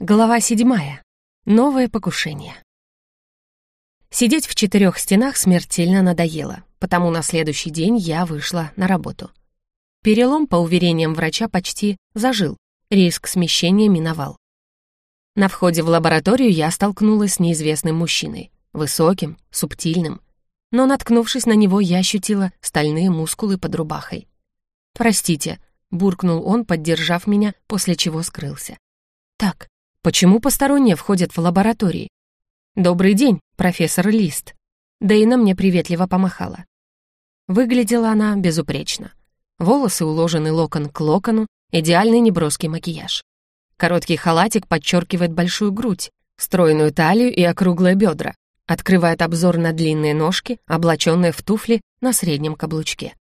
Глава седьмая. Новое покушение. Сидеть в четырех стенах смертельно надоело, потому на следующий день я вышла на работу. Перелом, по уверениям врача, почти зажил, риск смещения миновал. На входе в лабораторию я столкнулась с неизвестным мужчиной, высоким, субтильным, но, наткнувшись на него, я ощутила стальные мускулы под рубахой. «Простите», — буркнул он, поддержав меня, после чего скрылся. «Так, Почему посторонние входят в лаборатории? «Добрый день, профессор Лист». Дейна мне приветливо помахала. Выглядела она безупречно. Волосы уложены локон к локону, идеальный неброский макияж. Короткий халатик подчеркивает большую грудь, стройную талию и округлые бедра, открывает обзор на длинные ножки, облаченные в туфли на среднем каблучке.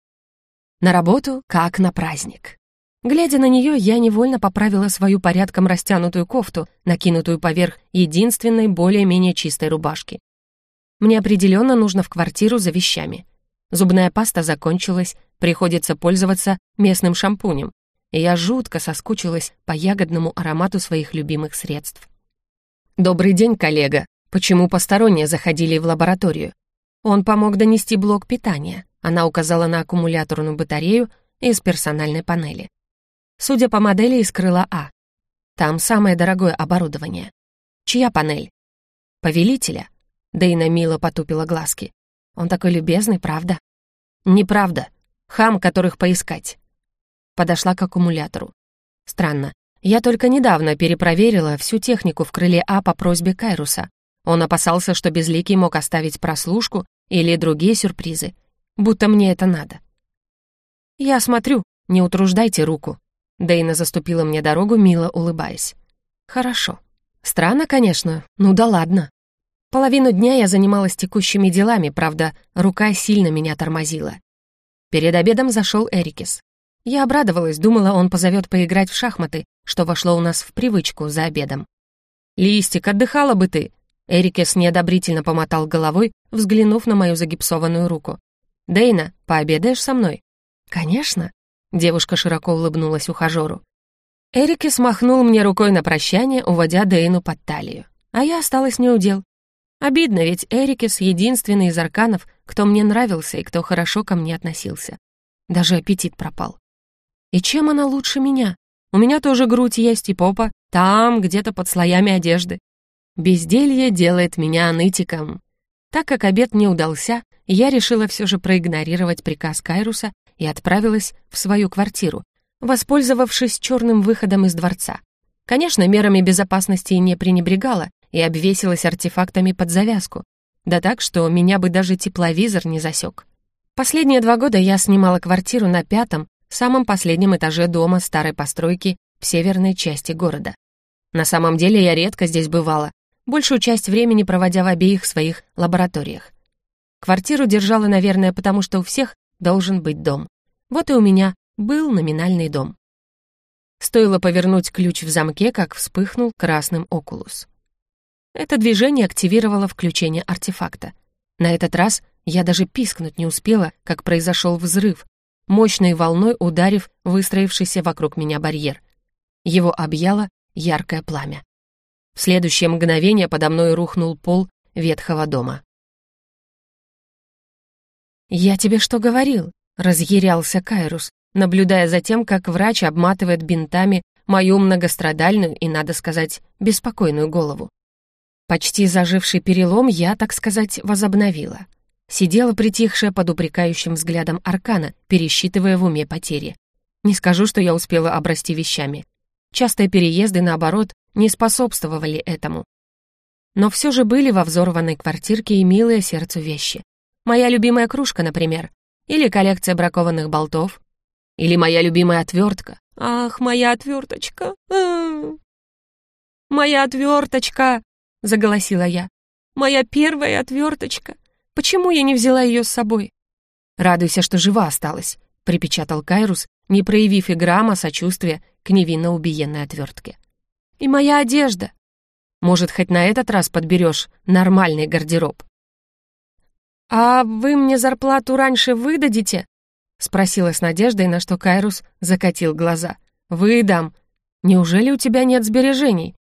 На работу, как на праздник. Глядя на нее, я невольно поправила свою порядком растянутую кофту, накинутую поверх единственной более-менее чистой рубашки. Мне определенно нужно в квартиру за вещами. Зубная паста закончилась, приходится пользоваться местным шампунем, и я жутко соскучилась по ягодному аромату своих любимых средств. «Добрый день, коллега. Почему посторонние заходили в лабораторию?» Он помог донести блок питания. Она указала на аккумуляторную батарею из персональной панели. Судя по модели из крыла А. Там самое дорогое оборудование. Чья панель? Повелителя. Дейна мило потупила глазки. Он такой любезный, правда? Неправда. Хам, которых поискать. Подошла к аккумулятору. Странно. Я только недавно перепроверила всю технику в крыле А по просьбе Кайруса. Он опасался, что Безликий мог оставить прослушку или другие сюрпризы. Будто мне это надо. Я смотрю, не утруждайте руку. Дейна заступила мне дорогу, мило улыбаясь. «Хорошо. Странно, конечно, ну да ладно». Половину дня я занималась текущими делами, правда, рука сильно меня тормозила. Перед обедом зашел Эрикис. Я обрадовалась, думала, он позовет поиграть в шахматы, что вошло у нас в привычку за обедом. «Листик, отдыхала бы ты!» Эрикес неодобрительно помотал головой, взглянув на мою загипсованную руку. «Дейна, пообедаешь со мной?» «Конечно!» Девушка широко улыбнулась ухажеру. Эрике смахнул мне рукой на прощание, уводя Дейну под талию. А я осталась неудел. Обидно, ведь Эрикес — единственный из арканов, кто мне нравился и кто хорошо ко мне относился. Даже аппетит пропал. И чем она лучше меня? У меня тоже грудь есть и попа, там, где-то под слоями одежды. Безделье делает меня нытиком. Так как обед не удался, я решила все же проигнорировать приказ Кайруса и отправилась в свою квартиру, воспользовавшись черным выходом из дворца. Конечно, мерами безопасности не пренебрегала и обвесилась артефактами под завязку, да так, что меня бы даже тепловизор не засек. Последние два года я снимала квартиру на пятом, самом последнем этаже дома старой постройки в северной части города. На самом деле я редко здесь бывала, большую часть времени проводя в обеих своих лабораториях. Квартиру держала, наверное, потому что у всех должен быть дом. Вот и у меня был номинальный дом. Стоило повернуть ключ в замке, как вспыхнул красным окулус. Это движение активировало включение артефакта. На этот раз я даже пискнуть не успела, как произошел взрыв, мощной волной ударив выстроившийся вокруг меня барьер. Его объяло яркое пламя. В следующее мгновение подо мной рухнул пол ветхого дома. «Я тебе что говорил?» — разъярялся Кайрус, наблюдая за тем, как врач обматывает бинтами мою многострадальную и, надо сказать, беспокойную голову. Почти заживший перелом я, так сказать, возобновила. Сидела притихшая под упрекающим взглядом Аркана, пересчитывая в уме потери. Не скажу, что я успела обрасти вещами. Частые переезды, наоборот, не способствовали этому. Но все же были во взорванной квартирке и милые сердцу вещи. Моя любимая кружка, например. Или коллекция бракованных болтов. Или моя любимая отвертка. Ах, моя отверточка. Моя отверточка, заголосила я. Моя первая отверточка. Почему я не взяла ее с собой? Радуйся, что жива осталась, припечатал Кайрус, не проявив и грамма сочувствия к невинно убиенной отвертке. И моя одежда. Может, хоть на этот раз подберешь нормальный гардероб. «А вы мне зарплату раньше выдадите?» — спросила с надеждой, на что Кайрус закатил глаза. «Выдам. Неужели у тебя нет сбережений?»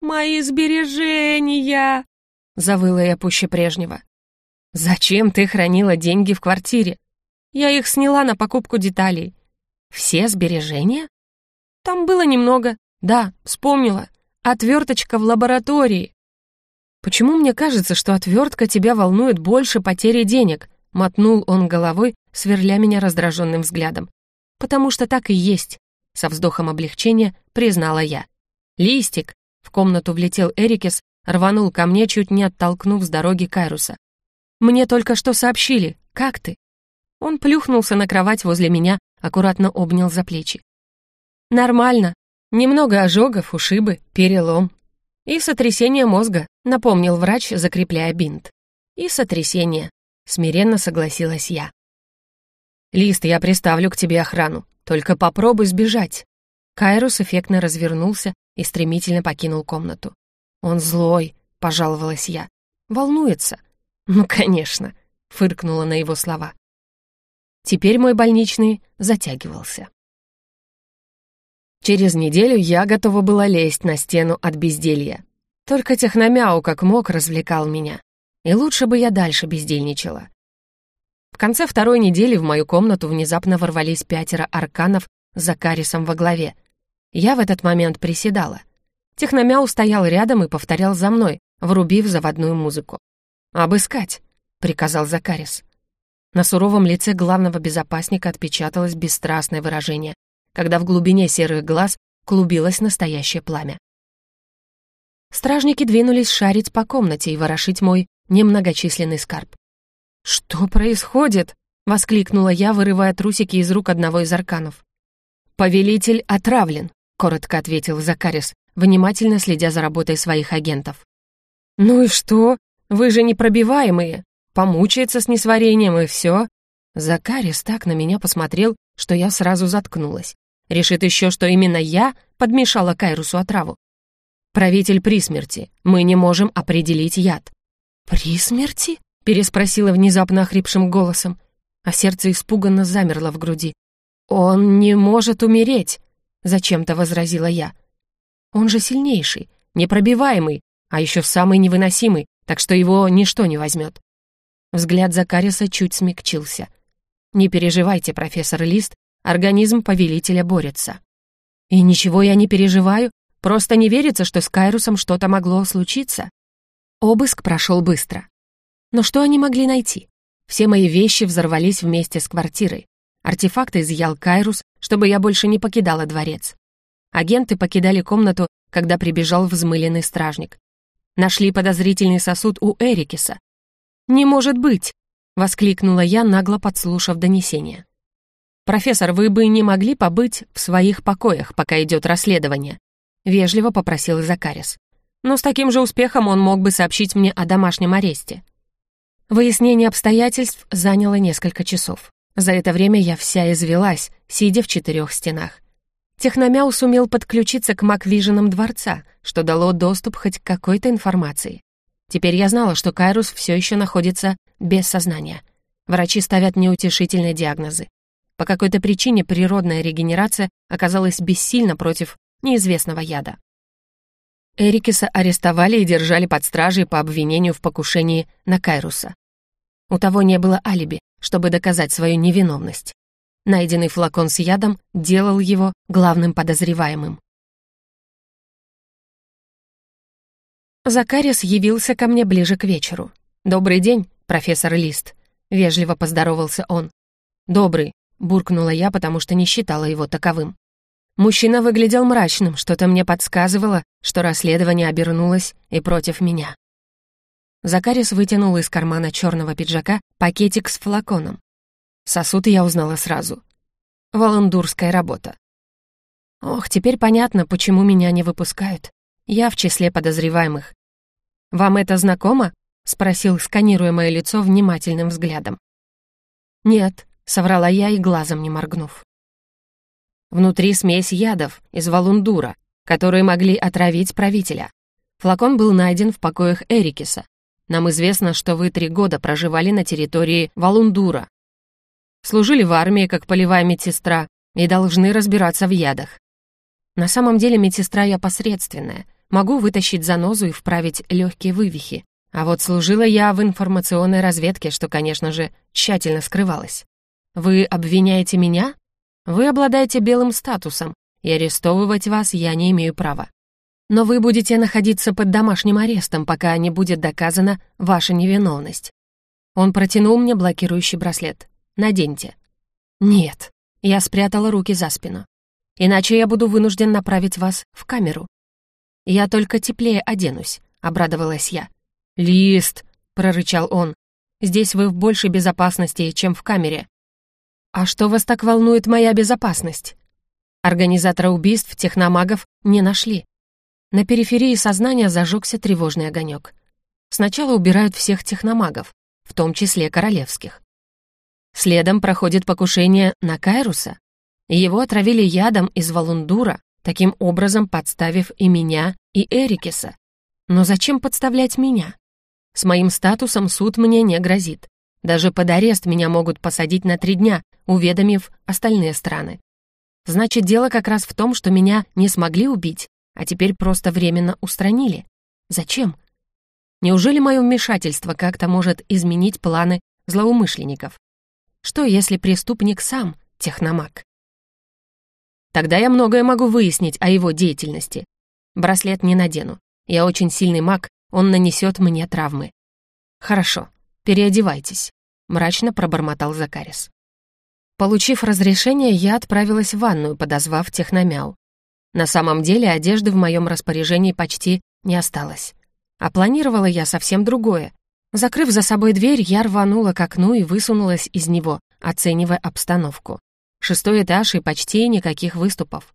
«Мои сбережения!» — завыла я пуще прежнего. «Зачем ты хранила деньги в квартире? Я их сняла на покупку деталей. Все сбережения? Там было немного. Да, вспомнила. Отверточка в лаборатории. Почему мне кажется, что отвертка тебя волнует больше потери денег? Мотнул он головой, сверля меня раздраженным взглядом. Потому что так и есть. Со вздохом облегчения признала я. Листик. В комнату влетел Эрикес, рванул ко мне, чуть не оттолкнув с дороги Кайруса. «Мне только что сообщили. Как ты?» Он плюхнулся на кровать возле меня, аккуратно обнял за плечи. «Нормально. Немного ожогов, ушибы, перелом. И сотрясение мозга», — напомнил врач, закрепляя бинт. «И сотрясение», — смиренно согласилась я. «Лист, я приставлю к тебе охрану. Только попробуй сбежать». Кайрус эффектно развернулся и стремительно покинул комнату. «Он злой», — пожаловалась я. «Волнуется». «Ну, конечно», — фыркнула на его слова. Теперь мой больничный затягивался. Через неделю я готова была лезть на стену от безделья. Только техномяу как мог развлекал меня. И лучше бы я дальше бездельничала. В конце второй недели в мою комнату внезапно ворвались пятеро арканов с Закарисом во главе. Я в этот момент приседала. Техномяу стоял рядом и повторял за мной, врубив заводную музыку. «Обыскать», — приказал Закарис. На суровом лице главного безопасника отпечаталось бесстрастное выражение, когда в глубине серых глаз клубилось настоящее пламя. Стражники двинулись шарить по комнате и ворошить мой немногочисленный скарб. «Что происходит?» — воскликнула я, вырывая трусики из рук одного из арканов. «Повелитель отравлен», — коротко ответил Закарис, внимательно следя за работой своих агентов. «Ну и что? Вы же непробиваемые помучается с несварением и все. Закарис так на меня посмотрел, что я сразу заткнулась. Решит еще, что именно я подмешала Кайрусу отраву. «Правитель при смерти. Мы не можем определить яд». «При смерти?» — переспросила внезапно охрипшим голосом, а сердце испуганно замерло в груди. «Он не может умереть», — зачем-то возразила я. «Он же сильнейший, непробиваемый, а еще самый невыносимый, так что его ничто не возьмет. Взгляд Закариса чуть смягчился. «Не переживайте, профессор Лист, организм повелителя борется». «И ничего я не переживаю, просто не верится, что с Кайрусом что-то могло случиться». Обыск прошел быстро. Но что они могли найти? Все мои вещи взорвались вместе с квартирой. Артефакты изъял Кайрус, чтобы я больше не покидала дворец. Агенты покидали комнату, когда прибежал взмыленный стражник. Нашли подозрительный сосуд у Эрикиса, «Не может быть!» — воскликнула я, нагло подслушав донесение. «Профессор, вы бы не могли побыть в своих покоях, пока идет расследование?» — вежливо попросил Закарис. «Но с таким же успехом он мог бы сообщить мне о домашнем аресте». Выяснение обстоятельств заняло несколько часов. За это время я вся извелась, сидя в четырех стенах. Техномяу сумел подключиться к Маквиженам дворца, что дало доступ хоть к какой-то информации. Теперь я знала, что Кайрус все еще находится без сознания. Врачи ставят неутешительные диагнозы. По какой-то причине природная регенерация оказалась бессильна против неизвестного яда. Эрикиса арестовали и держали под стражей по обвинению в покушении на Кайруса. У того не было алиби, чтобы доказать свою невиновность. Найденный флакон с ядом делал его главным подозреваемым. Закарис явился ко мне ближе к вечеру. «Добрый день, профессор Лист», — вежливо поздоровался он. «Добрый», — буркнула я, потому что не считала его таковым. Мужчина выглядел мрачным, что-то мне подсказывало, что расследование обернулось и против меня. Закарис вытянул из кармана черного пиджака пакетик с флаконом. Сосуд я узнала сразу. Волондурская работа. Ох, теперь понятно, почему меня не выпускают. Я в числе подозреваемых. «Вам это знакомо?» — спросил, сканируя мое лицо внимательным взглядом. «Нет», — соврала я и глазом не моргнув. Внутри смесь ядов из валундура, которые могли отравить правителя. Флакон был найден в покоях Эрикиса. Нам известно, что вы три года проживали на территории Валундура. Служили в армии как полевая медсестра и должны разбираться в ядах. На самом деле медсестра я посредственная, Могу вытащить занозу и вправить легкие вывихи. А вот служила я в информационной разведке, что, конечно же, тщательно скрывалось. Вы обвиняете меня? Вы обладаете белым статусом, и арестовывать вас я не имею права. Но вы будете находиться под домашним арестом, пока не будет доказана ваша невиновность. Он протянул мне блокирующий браслет. Наденьте. Нет. Я спрятала руки за спину. Иначе я буду вынужден направить вас в камеру. Я только теплее оденусь, обрадовалась я. Лист, прорычал он. Здесь вы в большей безопасности, чем в камере. А что вас так волнует моя безопасность? Организатора убийств техномагов не нашли. На периферии сознания зажегся тревожный огонек. Сначала убирают всех техномагов, в том числе королевских. Следом проходит покушение на Кайруса. Его отравили ядом из валундура, таким образом подставив и меня, и Эрикеса. Но зачем подставлять меня? С моим статусом суд мне не грозит. Даже под арест меня могут посадить на три дня, уведомив остальные страны. Значит, дело как раз в том, что меня не смогли убить, а теперь просто временно устранили. Зачем? Неужели мое вмешательство как-то может изменить планы злоумышленников? Что, если преступник сам техномаг? Тогда я многое могу выяснить о его деятельности. Браслет не надену. Я очень сильный маг, он нанесет мне травмы. Хорошо, переодевайтесь, мрачно пробормотал Закарис. Получив разрешение, я отправилась в ванную, подозвав техномяу. На самом деле одежды в моем распоряжении почти не осталось. А планировала я совсем другое. Закрыв за собой дверь, я рванула к окну и высунулась из него, оценивая обстановку. Шестой этаж и почти никаких выступов.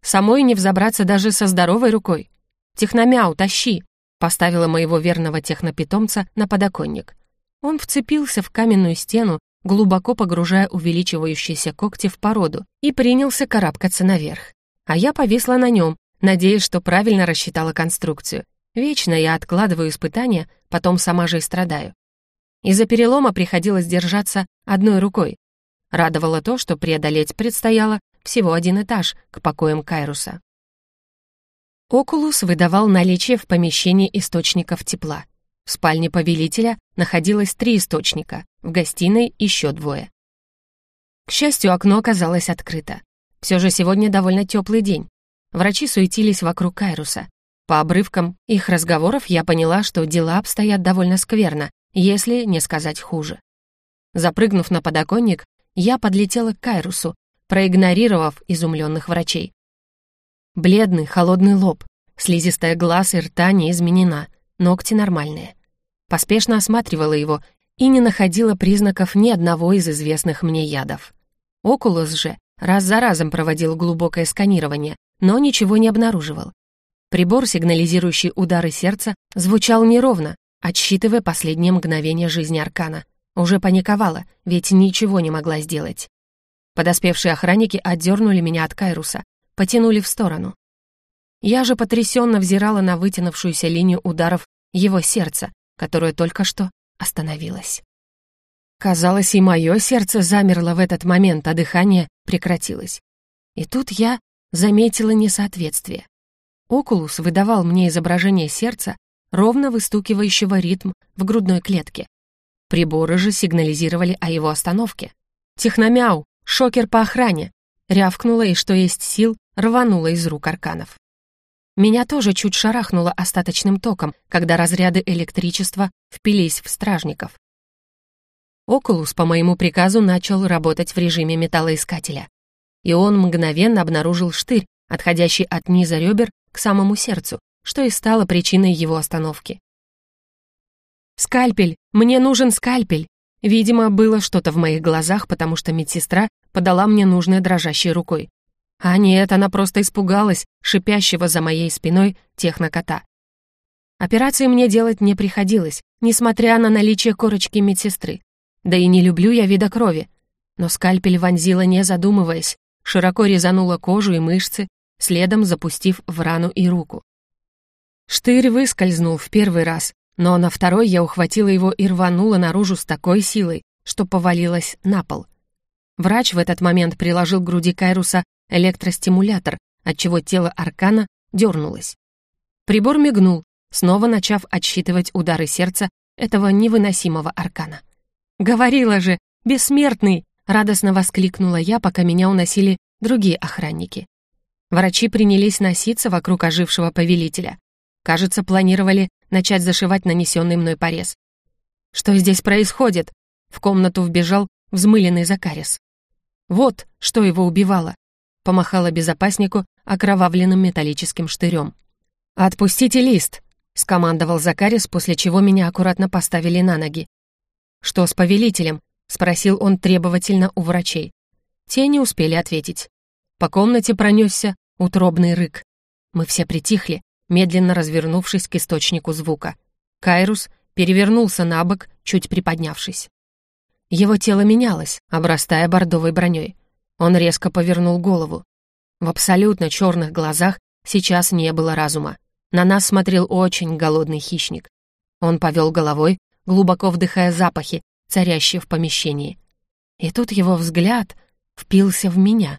Самой не взобраться даже со здоровой рукой. «Техномяу, тащи!» Поставила моего верного технопитомца на подоконник. Он вцепился в каменную стену, глубоко погружая увеличивающиеся когти в породу, и принялся карабкаться наверх. А я повисла на нем, надеясь, что правильно рассчитала конструкцию. Вечно я откладываю испытания, потом сама же и страдаю. Из-за перелома приходилось держаться одной рукой. Радовало то, что преодолеть предстояло всего один этаж к покоям Кайруса. Окулус выдавал наличие в помещении источников тепла. В спальне повелителя находилось три источника, в гостиной еще двое. К счастью, окно оказалось открыто. Все же сегодня довольно теплый день. Врачи суетились вокруг Кайруса. По обрывкам их разговоров я поняла, что дела обстоят довольно скверно, если не сказать хуже. Запрыгнув на подоконник, я подлетела к Кайрусу, проигнорировав изумленных врачей. Бледный, холодный лоб, слизистая глаз и рта не изменена, ногти нормальные. Поспешно осматривала его и не находила признаков ни одного из известных мне ядов. Окулус же раз за разом проводил глубокое сканирование, но ничего не обнаруживал. Прибор, сигнализирующий удары сердца, звучал неровно, отсчитывая последние мгновения жизни Аркана. Уже паниковала, ведь ничего не могла сделать. Подоспевшие охранники отдернули меня от Кайруса, потянули в сторону. Я же потрясенно взирала на вытянувшуюся линию ударов его сердца, которое только что остановилось. Казалось, и мое сердце замерло в этот момент, а дыхание прекратилось. И тут я заметила несоответствие. Окулус выдавал мне изображение сердца, ровно выстукивающего ритм в грудной клетке. Приборы же сигнализировали о его остановке. «Техномяу! Шокер по охране!» рявкнула и, что есть сил, рванула из рук арканов. Меня тоже чуть шарахнуло остаточным током, когда разряды электричества впились в стражников. Окулус по моему приказу начал работать в режиме металлоискателя. И он мгновенно обнаружил штырь, отходящий от низа ребер к самому сердцу, что и стало причиной его остановки. «Скальпель! Мне нужен скальпель!» Видимо, было что-то в моих глазах, потому что медсестра подала мне нужной дрожащей рукой. А нет, она просто испугалась шипящего за моей спиной технокота. Операции мне делать не приходилось, несмотря на наличие корочки медсестры. Да и не люблю я вида крови. Но скальпель вонзила не задумываясь, широко резанула кожу и мышцы, следом запустив в рану и руку. Штырь выскользнул в первый раз, но на второй я ухватила его и рванула наружу с такой силой, что повалилась на пол. Врач в этот момент приложил к груди Кайруса электростимулятор, отчего тело Аркана дернулось. Прибор мигнул, снова начав отсчитывать удары сердца этого невыносимого аркана. «Говорила же, бессмертный!» — радостно воскликнула я, пока меня уносили другие охранники. Врачи принялись носиться вокруг ожившего повелителя. Кажется, планировали начать зашивать нанесенный мной порез. «Что здесь происходит?» В комнату вбежал взмыленный Закарис. «Вот, что его убивало!» Помахала безопаснику окровавленным металлическим штырем. «Отпустите лист!» — скомандовал Закарис, после чего меня аккуратно поставили на ноги. «Что с повелителем?» — спросил он требовательно у врачей. Те не успели ответить. По комнате пронесся утробный рык. Мы все притихли, медленно развернувшись к источнику звука. Кайрус перевернулся на бок, чуть приподнявшись. Его тело менялось, обрастая бордовой броней. Он резко повернул голову. В абсолютно черных глазах сейчас не было разума. На нас смотрел очень голодный хищник. Он повел головой, глубоко вдыхая запахи, царящие в помещении. И тут его взгляд впился в меня,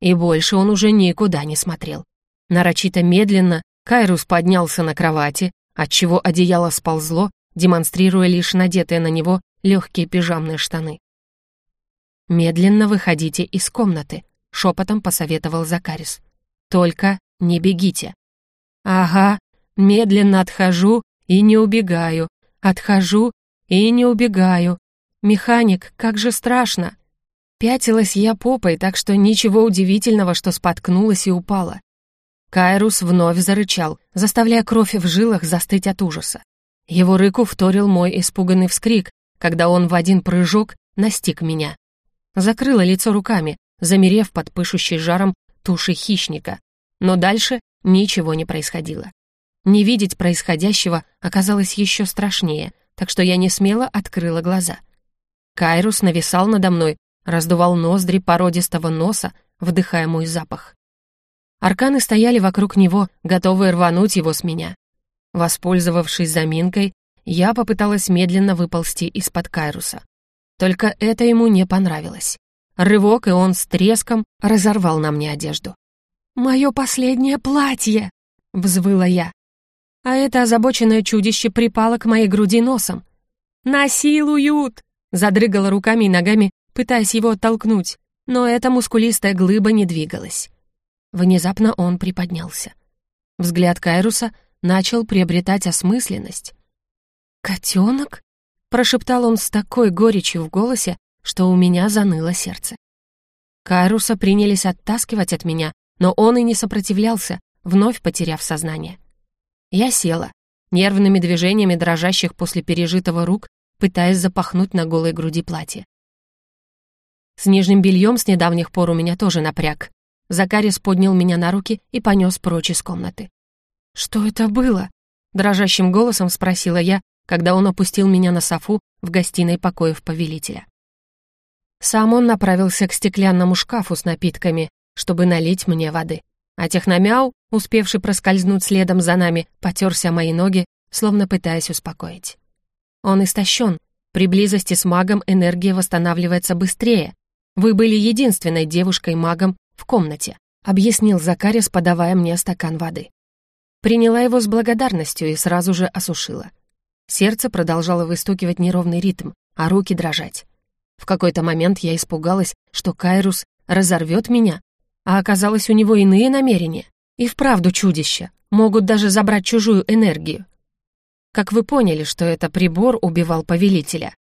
и больше он уже никуда не смотрел. Нарочито медленно Кайрус поднялся на кровати, отчего одеяло сползло, демонстрируя лишь надетые на него легкие пижамные штаны. «Медленно выходите из комнаты», — шепотом посоветовал Закарис. «Только не бегите». «Ага, медленно отхожу и не убегаю, отхожу и не убегаю. Механик, как же страшно!» Пятилась я попой, так что ничего удивительного, что споткнулась и упала. Кайрус вновь зарычал, заставляя кровь в жилах застыть от ужаса. Его рыку вторил мой испуганный вскрик, когда он в один прыжок настиг меня. Закрыла лицо руками, замерев под пышущей жаром туши хищника. Но дальше ничего не происходило. Не видеть происходящего оказалось еще страшнее, так что я не смело открыла глаза. Кайрус нависал надо мной, раздувал ноздри породистого носа, вдыхая мой запах. Арканы стояли вокруг него, готовые рвануть его с меня. Воспользовавшись заминкой, я попыталась медленно выползти из-под Кайруса. Только это ему не понравилось. Рывок, и он с треском разорвал на мне одежду. «Мое последнее платье!» — взвыла я. А это озабоченное чудище припало к моей груди носом. «Насилуют!» — задрыгала руками и ногами, пытаясь его оттолкнуть, но эта мускулистая глыба не двигалась. Внезапно он приподнялся. Взгляд Кайруса начал приобретать осмысленность. «Котенок?» — прошептал он с такой горечью в голосе, что у меня заныло сердце. Кайруса принялись оттаскивать от меня, но он и не сопротивлялся, вновь потеряв сознание. Я села, нервными движениями дрожащих после пережитого рук, пытаясь запахнуть на голой груди платье. С нижним бельем с недавних пор у меня тоже напряг. Закарис поднял меня на руки и понес прочь из комнаты. «Что это было?» — дрожащим голосом спросила я, когда он опустил меня на софу в гостиной покоев повелителя. Сам он направился к стеклянному шкафу с напитками, чтобы налить мне воды. А техномяу, успевший проскользнуть следом за нами, потерся мои ноги, словно пытаясь успокоить. Он истощен. При близости с магом энергия восстанавливается быстрее, вы были единственной девушкой-магом в комнате», объяснил Закарис, подавая мне стакан воды. Приняла его с благодарностью и сразу же осушила. Сердце продолжало выстукивать неровный ритм, а руки дрожать. В какой-то момент я испугалась, что Кайрус разорвет меня, а оказалось у него иные намерения. И вправду чудище, могут даже забрать чужую энергию. Как вы поняли, что это прибор убивал повелителя?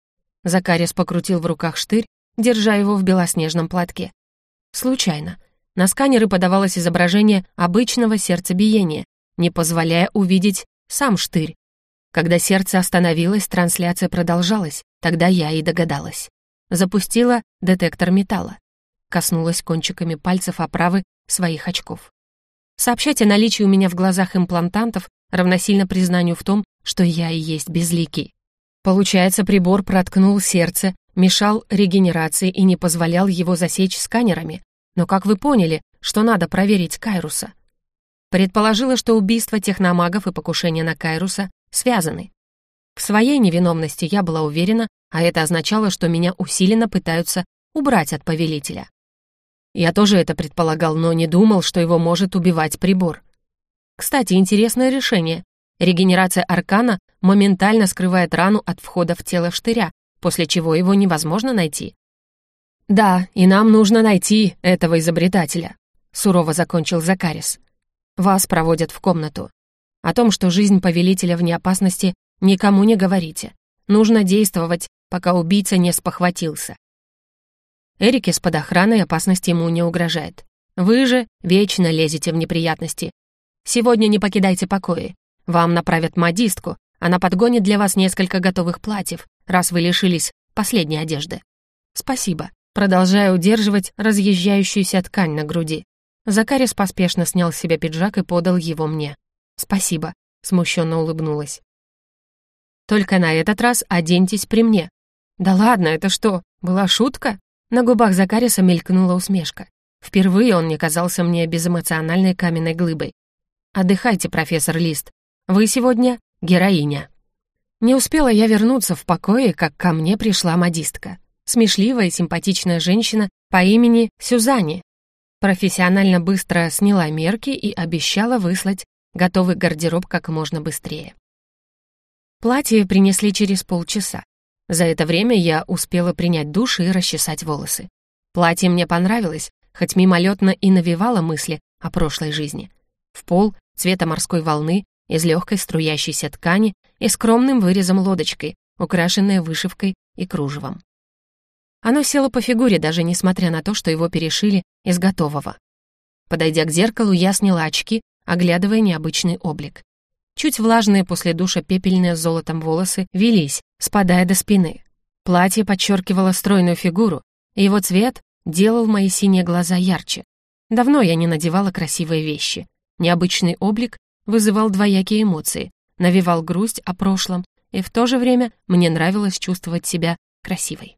Закарис покрутил в руках штырь, держа его в белоснежном платке. Случайно. На сканеры подавалось изображение обычного сердцебиения, не позволяя увидеть сам штырь. Когда сердце остановилось, трансляция продолжалась, тогда я и догадалась. Запустила детектор металла. Коснулась кончиками пальцев оправы своих очков. Сообщать о наличии у меня в глазах имплантантов равносильно признанию в том, что я и есть безликий. Получается, прибор проткнул сердце мешал регенерации и не позволял его засечь сканерами. Но как вы поняли, что надо проверить Кайруса? Предположила, что убийство техномагов и покушение на Кайруса связаны. В своей невиновности я была уверена, а это означало, что меня усиленно пытаются убрать от повелителя. Я тоже это предполагал, но не думал, что его может убивать прибор. Кстати, интересное решение. Регенерация аркана моментально скрывает рану от входа в тело штыря, после чего его невозможно найти. «Да, и нам нужно найти этого изобретателя», — сурово закончил Закарис. «Вас проводят в комнату. О том, что жизнь повелителя вне опасности, никому не говорите. Нужно действовать, пока убийца не спохватился. Эрике с под охраной опасности ему не угрожает. Вы же вечно лезете в неприятности. Сегодня не покидайте покои. Вам направят модистку, она подгонит для вас несколько готовых платьев, раз вы лишились последней одежды. Спасибо. Продолжая удерживать разъезжающуюся ткань на груди. Закарис поспешно снял с себя пиджак и подал его мне. «Спасибо», — смущенно улыбнулась. «Только на этот раз оденьтесь при мне». «Да ладно, это что, была шутка?» На губах Закариса мелькнула усмешка. Впервые он не казался мне безэмоциональной каменной глыбой. «Отдыхайте, профессор Лист. Вы сегодня героиня». Не успела я вернуться в покое, как ко мне пришла модистка. Смешливая и симпатичная женщина по имени Сюзанни. Профессионально быстро сняла мерки и обещала выслать готовый гардероб как можно быстрее. Платье принесли через полчаса. За это время я успела принять душ и расчесать волосы. Платье мне понравилось, хоть мимолетно и навевало мысли о прошлой жизни. В пол цвета морской волны из легкой струящейся ткани и скромным вырезом лодочкой, украшенной вышивкой и кружевом. Оно село по фигуре, даже несмотря на то, что его перешили из готового. Подойдя к зеркалу, я сняла очки, оглядывая необычный облик. Чуть влажные после душа пепельные с золотом волосы велись, спадая до спины. Платье подчеркивало стройную фигуру, и его цвет делал мои синие глаза ярче. Давно я не надевала красивые вещи. Необычный облик вызывал двоякие эмоции, навевал грусть о прошлом, и в то же время мне нравилось чувствовать себя красивой.